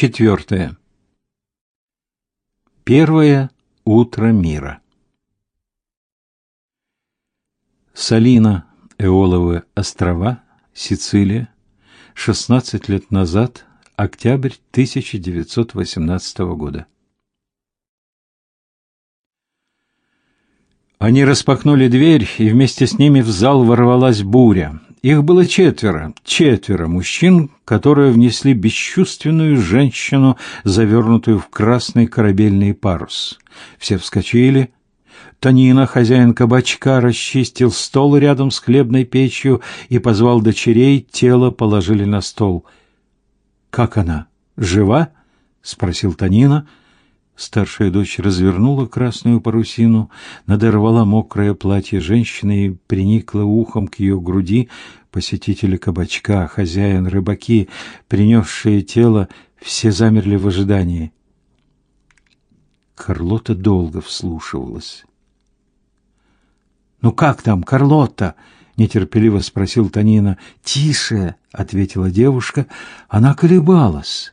Четвертое. Первое утро мира. Салина, Эоловы острова, Сицилия, 16 лет назад, октябрь 1918 года. Они распахнули дверь, и вместе с ними в зал ворвалась буря. Их было четверо, четверо мужчин, которые внесли бесчувственную женщину, завернутую в красный корабельный парус. Все вскочили. Танина, хозяин кабачка, расчистил стол рядом с хлебной печью и позвал дочерей, тело положили на стол. «Как она? Жива?» — спросил Танина. Старшая дочь развернула красную парусину, надорвала мокрое платье женщины и приникла ухом к ее груди. Посетители кабачка, хозяин, рыбаки, принесшие тело, все замерли в ожидании. Карлота долго вслушивалась. «Ну как там, Карлота?» — нетерпеливо спросил Танина. «Тише!» — ответила девушка. Она колебалась.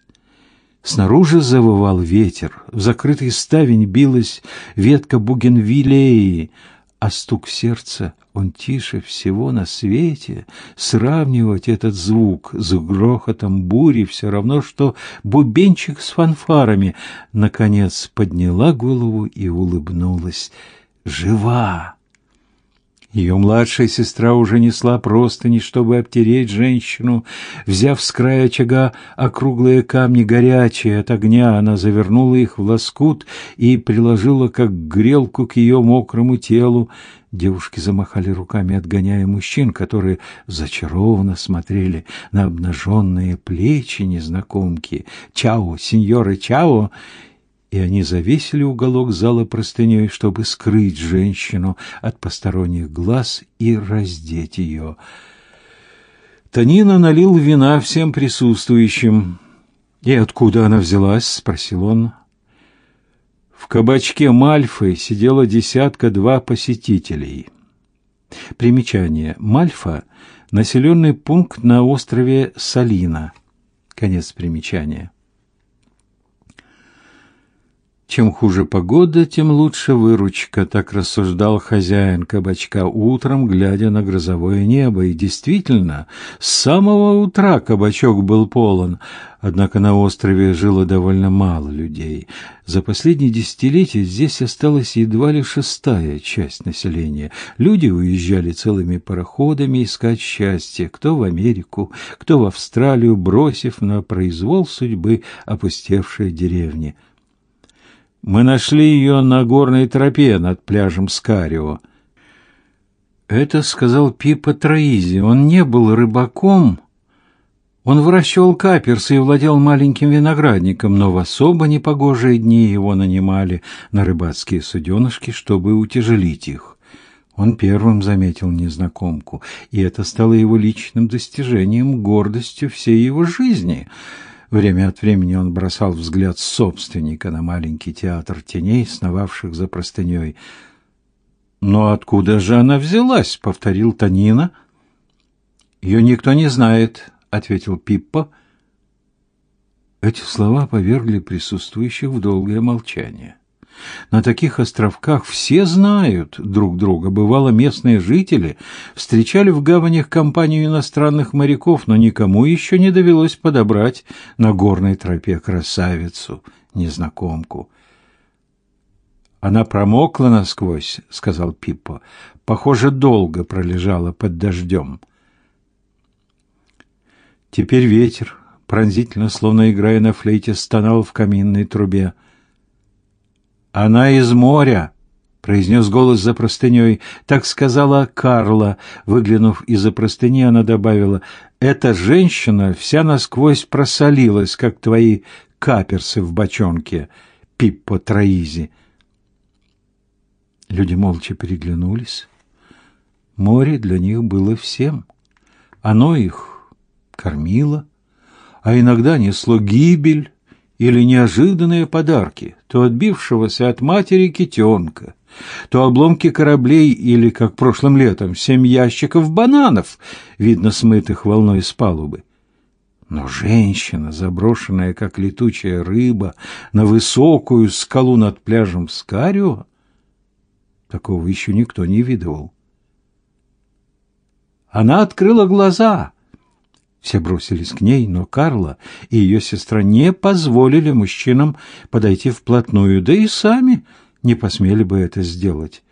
Снаружи завывал ветер, в закрытый ставень билась ветка бугенвиллеи, а стук сердца, он тише всего на свете. Сравнивать этот звук с грохотом бури все равно, что бубенчик с фанфарами. Наконец подняла голову и улыбнулась. «Жива!» Ее младшая сестра уже несла простыни, чтобы обтереть женщину. Взяв с края очага округлые камни горячие от огня, она завернула их в лоскут и приложила как грелку к ее мокрому телу. Девушки замахали руками, отгоняя мужчин, которые зачарованно смотрели на обнаженные плечи незнакомки. «Чао, сеньоры, чао!» И они завесили уголок зала простыней, чтобы скрыть женщину от посторонних глаз и раздеть ее. Танина налил вина всем присутствующим. «И откуда она взялась?» — спросил он. В кабачке Мальфы сидело десятка-два посетителей. Примечание. Мальфа — населенный пункт на острове Салина. Конец примечания. Чем хуже погода, тем лучше выручка, так рассуждал хозяин кабачка утром, глядя на грозовое небо. И действительно, с самого утра кабачок был полон, однако на острове жило довольно мало людей. За последние десятилетия здесь осталась едва ли шестая часть населения. Люди уезжали целыми пароходами искать счастье, кто в Америку, кто в Австралию, бросив на произвол судьбы опустевшие деревни. Мы нашли ее на горной тропе над пляжем Скарио. Это сказал Пипа Троизи. Он не был рыбаком. Он выращивал каперсы и владел маленьким виноградником, но в особо непогожие дни его нанимали на рыбацкие суденышки, чтобы утяжелить их. Он первым заметил незнакомку, и это стало его личным достижением, гордостью всей его жизни — Время от времени он бросал взгляд собственника на маленький театр теней, сновавших за простыней. «Но откуда же она взялась?» — повторил Танина. «Ее никто не знает», — ответил Пиппо. Эти слова повергли присутствующих в долгое молчание. На таких островках все знают друг друга. Бывало, местные жители встречали в гаванях компанию иностранных моряков, но никому еще не довелось подобрать на горной тропе красавицу, незнакомку. «Она промокла насквозь», — сказал Пиппо. «Похоже, долго пролежала под дождем». Теперь ветер, пронзительно, словно играя на флейте, стонал в каминной трубе. «Она из моря», — произнес голос за простыней. Так сказала Карла. Выглянув из-за простыни, она добавила, «Эта женщина вся насквозь просолилась, как твои каперсы в бочонке, Пиппо Троизи». Люди молча переглянулись. Море для них было всем. Оно их кормило, а иногда несло гибель, или неожиданные подарки, то отбившегося от матери китенка, то обломки кораблей или, как прошлым летом, семь ящиков бананов, видно смытых волной с палубы. Но женщина, заброшенная, как летучая рыба, на высокую скалу над пляжем Скарио, такого еще никто не видывал. Она открыла глаза. Все бросились к ней, но Карла и ее сестра не позволили мужчинам подойти вплотную, да и сами не посмели бы это сделать.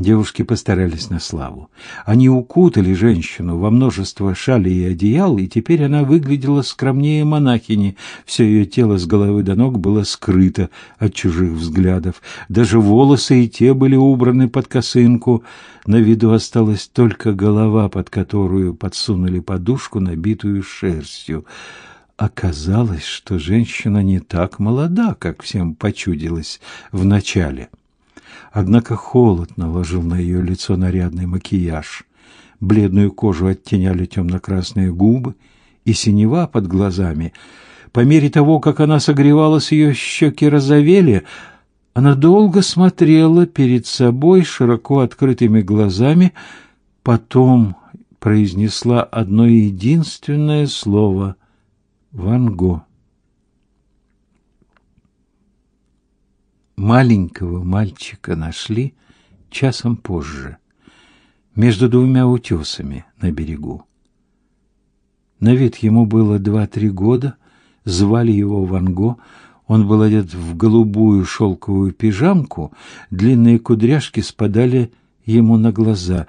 Девушки постарались на славу. Они укутали женщину во множество шалей и одеял, и теперь она выглядела скромнее монахини. Все ее тело с головы до ног было скрыто от чужих взглядов. Даже волосы и те были убраны под косынку. На виду осталась только голова, под которую подсунули подушку, набитую шерстью. Оказалось, что женщина не так молода, как всем почудилось вначале. Однако холод наложил на ее лицо нарядный макияж. Бледную кожу оттеняли темно-красные губы и синева под глазами. По мере того, как она согревалась, ее щеки розовели. Она долго смотрела перед собой широко открытыми глазами, потом произнесла одно единственное слово — «Ван Го». Маленького мальчика нашли часом позже, между двумя утесами на берегу. На вид ему было два-три года, звали его Ванго. Он был одет в голубую шелковую пижамку, длинные кудряшки спадали ему на глаза.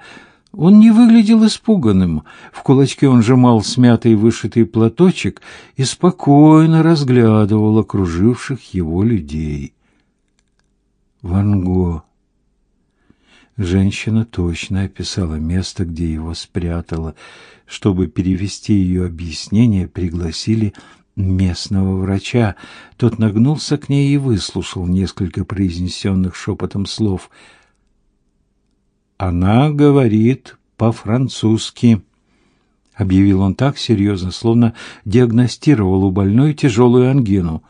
Он не выглядел испуганным. В кулачке он сжимал смятый вышитый платочек и спокойно разглядывал окруживших его людей. Ван Го. Женщина точно описала место, где его спрятала. Чтобы перевести ее объяснение, пригласили местного врача. Тот нагнулся к ней и выслушал несколько произнесенных шепотом слов. «Она говорит по-французски», — объявил он так серьезно, словно диагностировал у больной тяжелую ангину.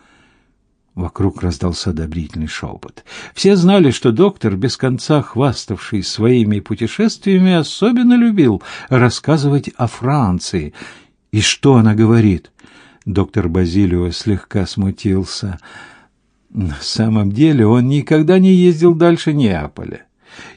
Вокруг раздался одобрительный шепот. Все знали, что доктор, без конца хваставший своими путешествиями, особенно любил рассказывать о Франции. И что она говорит? Доктор Базилио слегка смутился. На самом деле он никогда не ездил дальше Неаполя.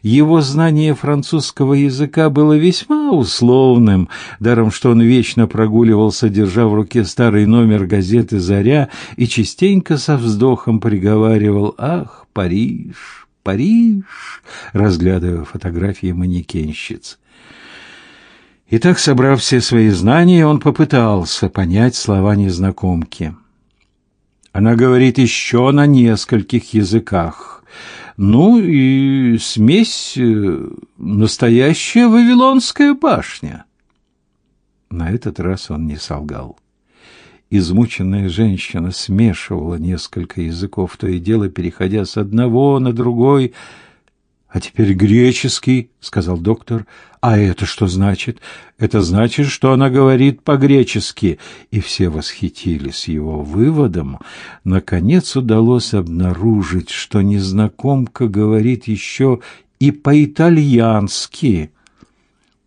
Его знание французского языка было весьма условным, даром что он вечно прогуливался, держа в руке старый номер газеты «Заря» и частенько со вздохом приговаривал «Ах, Париж, Париж», разглядывая фотографии манекенщиц. Итак, собрав все свои знания, он попытался понять слова незнакомки. Она говорит еще на нескольких языках. Ну и смесь э, настоящая Вавилонская башня. На этот раз он не солгал. Измученная женщина смешивала несколько языков, то и дело переходя с одного на другой – а теперь греческий, сказал доктор. А это что значит? Это значит, что она говорит по-гречески. И все восхитились его выводом. Наконец удалось обнаружить, что незнакомка говорит еще и по-итальянски.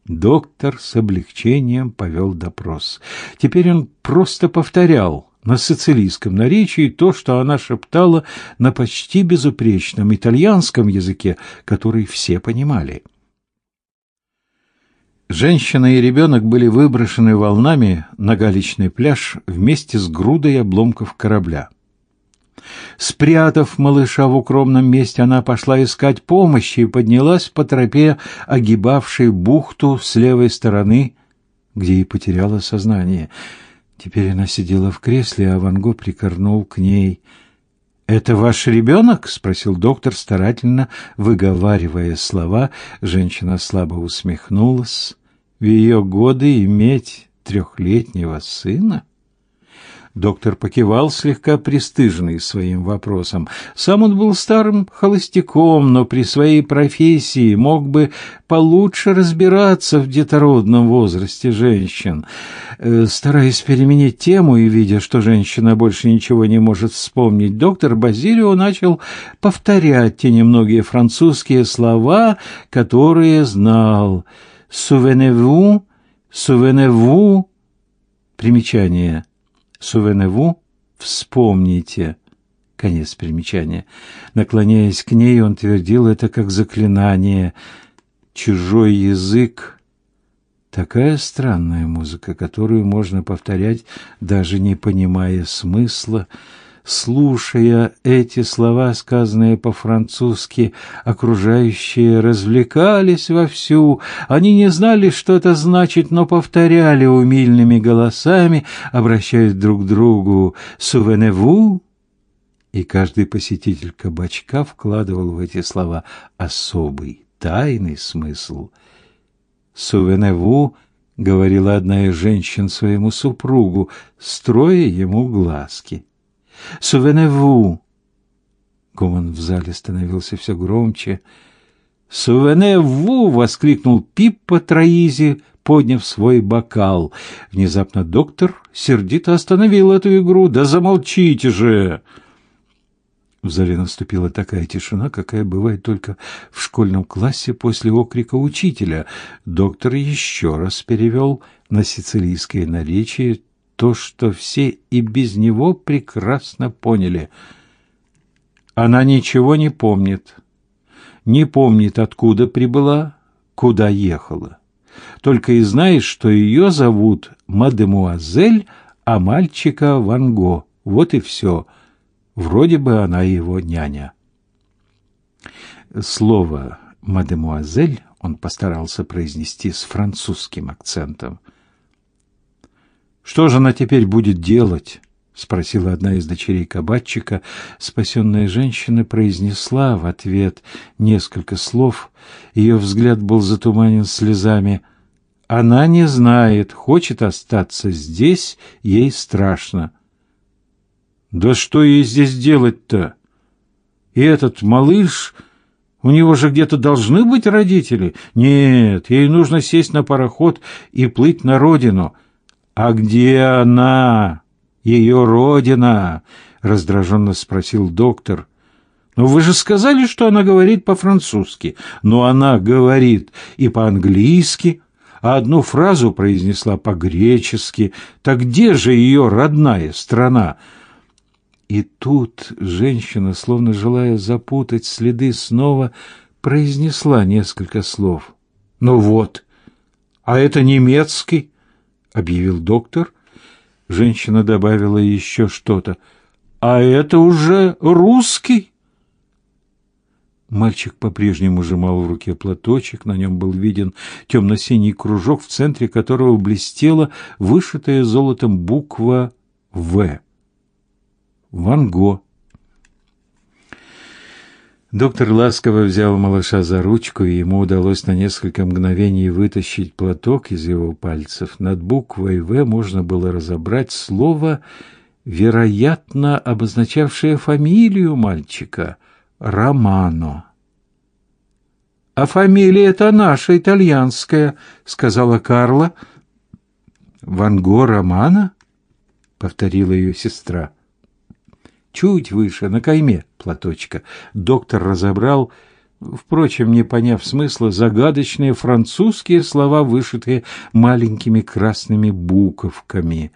Доктор с облегчением повел допрос. Теперь он просто повторял на сицилийском наречии то, что она шептала на почти безупречном итальянском языке, который все понимали. Женщина и ребенок были выброшены волнами на галечный пляж вместе с грудой обломков корабля. Спрятав малыша в укромном месте, она пошла искать помощи и поднялась по тропе, огибавшей бухту с левой стороны, где и потеряла сознание — Теперь она сидела в кресле, а Ван Го прикорнул к ней. «Это ваш ребенок?» — спросил доктор, старательно выговаривая слова. Женщина слабо усмехнулась. «В ее годы иметь трехлетнего сына?» Доктор покивал, слегка пристыженный своим вопросом. Сам он был старым холостяком, но при своей профессии мог бы получше разбираться в детородном возрасте женщин. Э, стараясь переменить тему и видя, что женщина больше ничего не может вспомнить, доктор Базилио начал повторять те немногие французские слова, которые знал. «Сувеневу», «Сувеневу», Примечание. Сувеневу «Вспомните». Конец примечания. Наклоняясь к ней, он твердил это как заклинание. Чужой язык — такая странная музыка, которую можно повторять, даже не понимая смысла, Слушая эти слова, сказанные по-французски, окружающие развлекались вовсю. Они не знали, что это значит, но повторяли умильными голосами, обращаясь друг к другу «Сувеневу?» И каждый посетитель кабачка вкладывал в эти слова особый, тайный смысл. «Сувеневу» — говорила одна из женщин своему супругу, строя ему глазки. Сувеневу. Гомон в зале становился все громче. Сувеневу! воскликнул Пиппа Троизи, подняв свой бокал. Внезапно доктор сердито остановил эту игру. Да замолчите же! В зале наступила такая тишина, какая бывает только в школьном классе после окрика учителя. Доктор еще раз перевел на сицилийское наречие то, что все и без него прекрасно поняли. Она ничего не помнит. Не помнит, откуда прибыла, куда ехала. Только и знает, что ее зовут мадемуазель, а мальчика Ван Го. Вот и все. Вроде бы она его няня. Слово «мадемуазель» он постарался произнести с французским акцентом – что же она теперь будет делать? спросила одна из дочерей кабачика. Спасенная женщина произнесла в ответ несколько слов. Ее взгляд был затуманен слезами. Она не знает, хочет остаться здесь, ей страшно. Да что ей здесь делать-то? И этот малыш, у него же где-то должны быть родители. Нет, ей нужно сесть на пароход и плыть на родину. «А где она? Ее родина?» — раздраженно спросил доктор. «Но вы же сказали, что она говорит по-французски. Но она говорит и по-английски, а одну фразу произнесла по-гречески. Так где же ее родная страна?» И тут женщина, словно желая запутать следы, снова произнесла несколько слов. «Ну вот, а это немецкий?» Объявил доктор. Женщина добавила еще что-то. А это уже русский. Мальчик по-прежнему сжимал в руке платочек, на нем был виден темно-синий кружок, в центре которого блестела вышитая золотом буква «В». «Ван Го», Доктор ласково взял малыша за ручку, и ему удалось на несколько мгновений вытащить платок из его пальцев. Над буквой «В» можно было разобрать слово, вероятно, обозначавшее фамилию мальчика — Романо. «А фамилия это наша, итальянская», — сказала Карла. «Ван Го Романо?» — повторила ее сестра чуть выше, на кайме платочка. Доктор разобрал, впрочем, не поняв смысла, загадочные французские слова, вышитые маленькими красными буковками.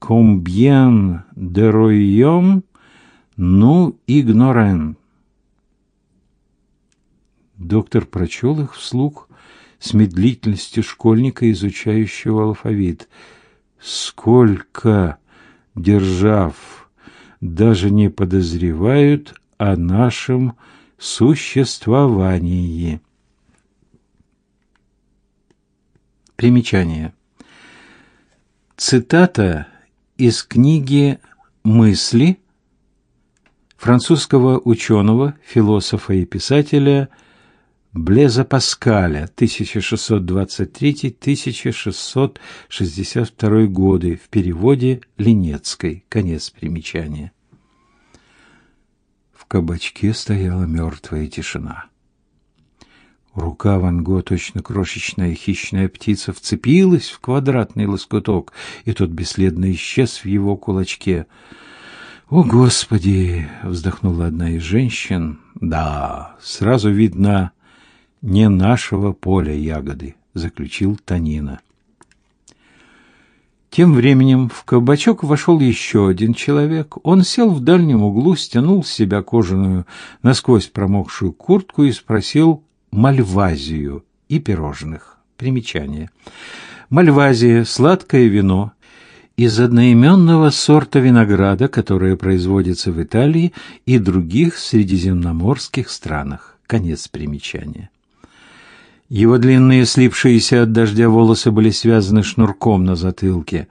«Combien de royaumes nous ignorons?» Доктор прочел их вслух с медлительностью школьника, изучающего алфавит. «Сколько держав!» Даже не подозревают о нашем существовании. Примечание. Цитата из книги «Мысли» французского ученого, философа и писателя Блеза Паскаля 1623-1662 годы в переводе Ленецкой. Конец примечания. В кабачке стояла мертвая тишина. Рука Ван Го, точно крошечная хищная птица, вцепилась в квадратный лоскуток, и тот бесследно исчез в его кулачке. «О, Господи!» — вздохнула одна из женщин. «Да, сразу видно, не нашего поля ягоды, заключил Танина. Тем временем в кабачок вошел еще один человек. Он сел в дальнем углу, стянул с себя кожаную, насквозь промокшую куртку и спросил мальвазию и пирожных. Примечание. Мальвазия – сладкое вино из одноименного сорта винограда, которое производится в Италии и других средиземноморских странах. Конец примечания. Его длинные, слипшиеся от дождя волосы были связаны шнурком на затылке.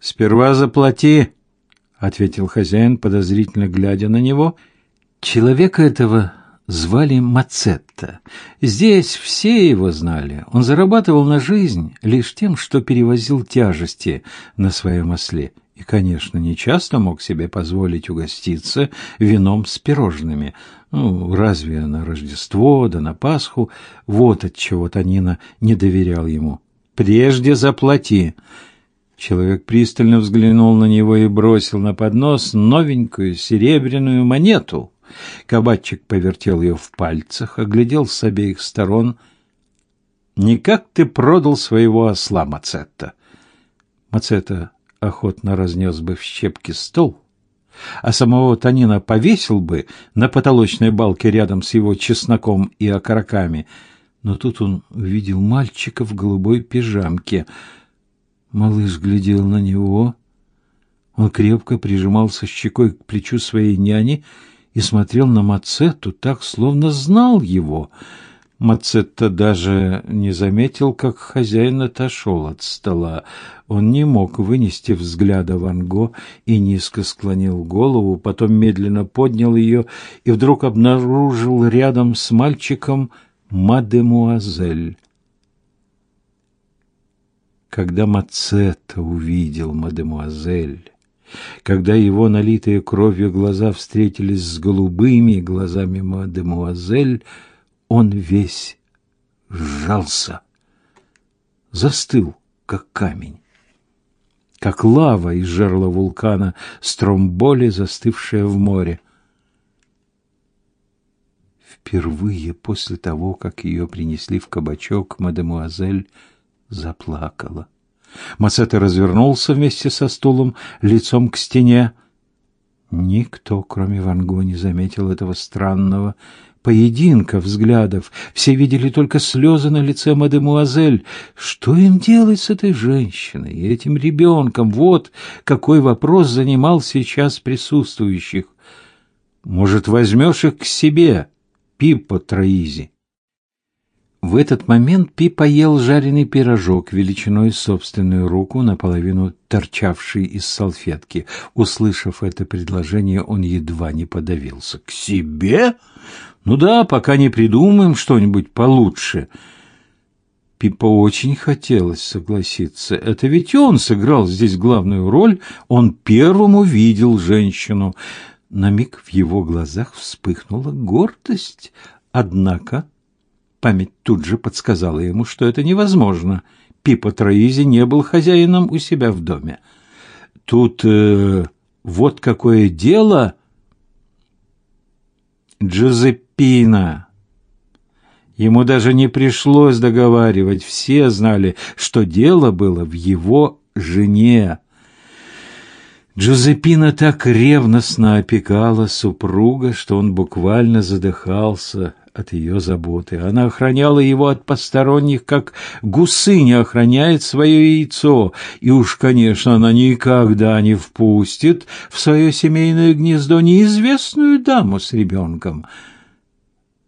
«Сперва заплати», — ответил хозяин, подозрительно глядя на него. Человека этого звали Мацетта. Здесь все его знали. Он зарабатывал на жизнь лишь тем, что перевозил тяжести на своем осле. И, конечно, не часто мог себе позволить угоститься вином с пирожными. Ну, разве на Рождество да на Пасху? Вот от чего Танина не доверял ему. «Прежде заплати!» Человек пристально взглянул на него и бросил на поднос новенькую серебряную монету. Кабачик повертел ее в пальцах, оглядел с обеих сторон. «Никак ты продал своего осла, Мацетта!» Мацетта охотно разнес бы в щепки стол, а самого Танина повесил бы на потолочной балке рядом с его чесноком и окороками. Но тут он увидел мальчика в голубой пижамке. Малыш глядел на него. Он крепко прижимался щекой к плечу своей няни и смотрел на Мацетту так, словно знал его — Мацетта даже не заметил, как хозяин отошел от стола. Он не мог вынести взгляда Ван Го и низко склонил голову, потом медленно поднял ее и вдруг обнаружил рядом с мальчиком мадемуазель. Когда Мацетта увидел мадемуазель, когда его налитые кровью глаза встретились с голубыми глазами мадемуазель, он весь сжался, застыл, как камень, как лава из жерла вулкана Стромболи, застывшая в море. Впервые после того, как ее принесли в кабачок, мадемуазель заплакала. Мацета развернулся вместе со стулом, лицом к стене. Никто, кроме Ван Го, не заметил этого странного поединка взглядов. Все видели только слезы на лице мадемуазель. Что им делать с этой женщиной и этим ребенком? Вот какой вопрос занимал сейчас присутствующих. Может, возьмешь их к себе, Пиппо Троизи? В этот момент Пипа ел жареный пирожок величиной собственную руку, наполовину торчавший из салфетки. Услышав это предложение, он едва не подавился. «К себе? Ну да, пока не придумаем что-нибудь получше». Пипа очень хотелось согласиться. Это ведь он сыграл здесь главную роль, он первым увидел женщину. На миг в его глазах вспыхнула гордость, однако Память тут же подсказала ему, что это невозможно. Пипа Троизи не был хозяином у себя в доме. Тут э, вот какое дело. Джузеппина. Ему даже не пришлось договаривать, все знали, что дело было в его жене. Джузеппина так ревностно опекала супруга, что он буквально задыхался от ее заботы. Она охраняла его от посторонних, как гусыня охраняет свое яйцо, и уж, конечно, она никогда не впустит в свое семейное гнездо неизвестную даму с ребенком.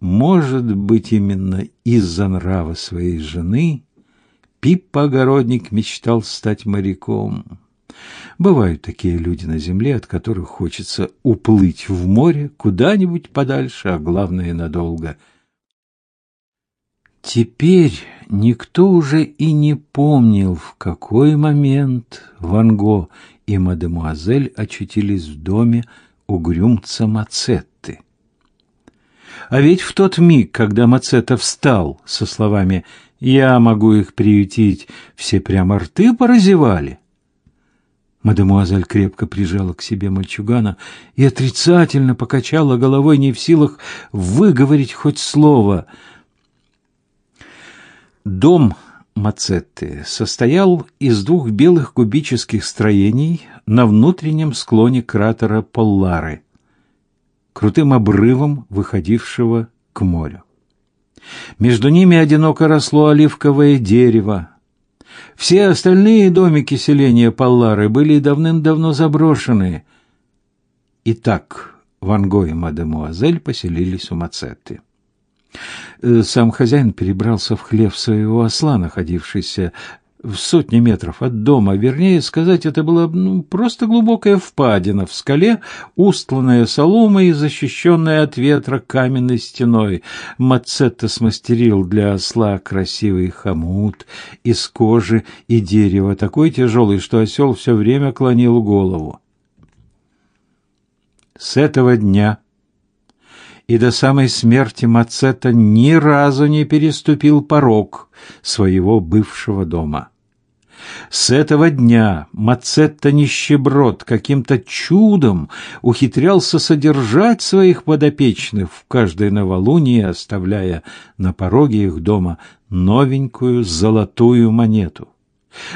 Может быть, именно из-за нрава своей жены Пиппа-огородник мечтал стать моряком. Бывают такие люди на земле, от которых хочется уплыть в море куда-нибудь подальше, а главное надолго. Теперь никто уже и не помнил, в какой момент Ван Го и мадемуазель очутились в доме угрюмца Мацетты. А ведь в тот миг, когда Мацетта встал со словами «Я могу их приютить», все прямо рты поразевали. Мадемуазель крепко прижала к себе мальчугана и отрицательно покачала головой, не в силах выговорить хоть слово. Дом Мацетты состоял из двух белых кубических строений на внутреннем склоне кратера Поллары, крутым обрывом, выходившего к морю. Между ними одиноко росло оливковое дерево. Все остальные домики селения Поллары были давным-давно заброшены. Итак, Ван Го и мадемуазель поселились у Мацетты. Э, сам хозяин перебрался в хлев своего осла, находившийся в сотне метров от дома. Вернее сказать, это была ну, просто глубокая впадина в скале, устланная соломой и защищенная от ветра каменной стеной. Мацетта смастерил для осла красивый хомут из кожи и дерева, такой тяжелый, что осел все время клонил голову. С этого дня и до самой смерти Мацета ни разу не переступил порог своего бывшего дома. С этого дня Мацетта нищеброд каким-то чудом ухитрялся содержать своих подопечных в каждой новолуние, оставляя на пороге их дома новенькую золотую монету.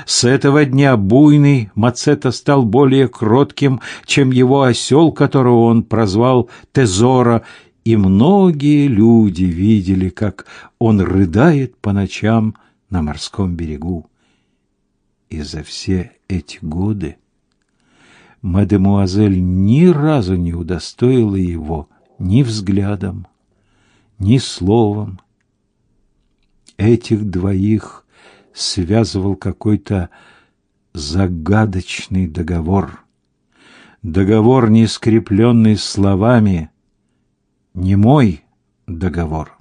С этого дня буйный Мацета стал более кротким, чем его осел, которого он прозвал Тезора, и многие люди видели, как он рыдает по ночам на морском берегу. И за все эти годы мадемуазель ни разу не удостоила его ни взглядом, ни словом. Этих двоих связывал какой-то загадочный договор. Договор, не скрепленный словами, не мой договор.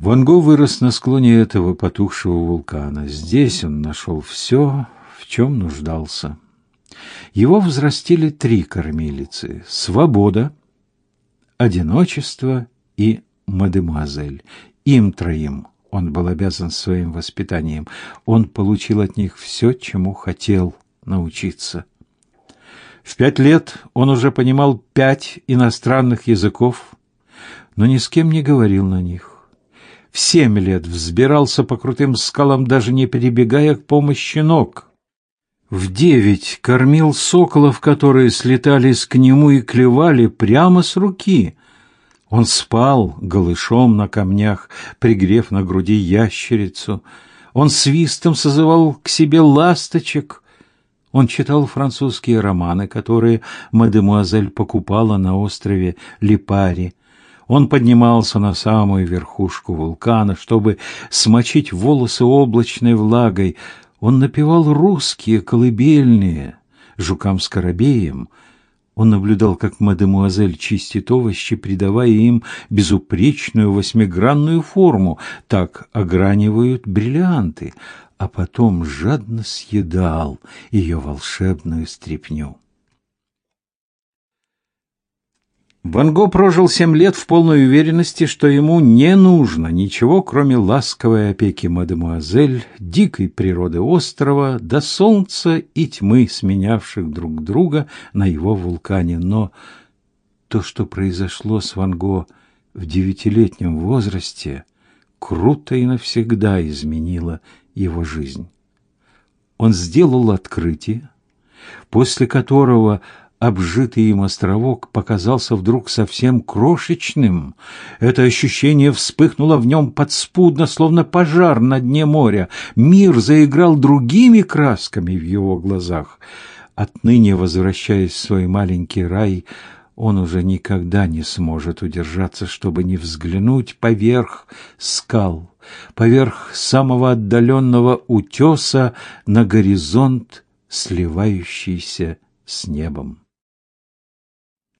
Ван Го вырос на склоне этого потухшего вулкана. Здесь он нашел все, в чем нуждался. Его взрастили три кормилицы: свобода, одиночество и мадемуазель. Им троим он был обязан своим воспитанием. Он получил от них все, чему хотел научиться. В пять лет он уже понимал пять иностранных языков, но ни с кем не говорил на них. В семь лет взбирался по крутым скалам, даже не перебегая к помощи ног. В девять кормил соколов, которые слетались к нему и клевали прямо с руки. Он спал голышом на камнях, пригрев на груди ящерицу. Он свистом созывал к себе ласточек, он читал французские романы, которые мадемуазель покупала на острове Липари. Он поднимался на самую верхушку вулкана, чтобы смочить волосы облачной влагой. Он напевал русские колыбельные жукам-скоробеям. Он наблюдал, как мадемуазель чистит овощи, придавая им безупречную восьмигранную форму. Так огранивают бриллианты а потом жадно съедал ее волшебную стряпню. Ван Го прожил семь лет в полной уверенности, что ему не нужно ничего, кроме ласковой опеки мадемуазель, дикой природы острова, до солнца и тьмы, сменявших друг друга на его вулкане. Но то, что произошло с Ван Го в девятилетнем возрасте, круто и навсегда изменило его жизнь. Он сделал открытие, после которого обжитый им островок показался вдруг совсем крошечным. Это ощущение вспыхнуло в нем подспудно, словно пожар на дне моря. Мир заиграл другими красками в его глазах. Отныне, возвращаясь в свой маленький рай, он уже никогда не сможет удержаться, чтобы не взглянуть поверх скал, поверх самого отдаленного утеса на горизонт, сливающийся с небом.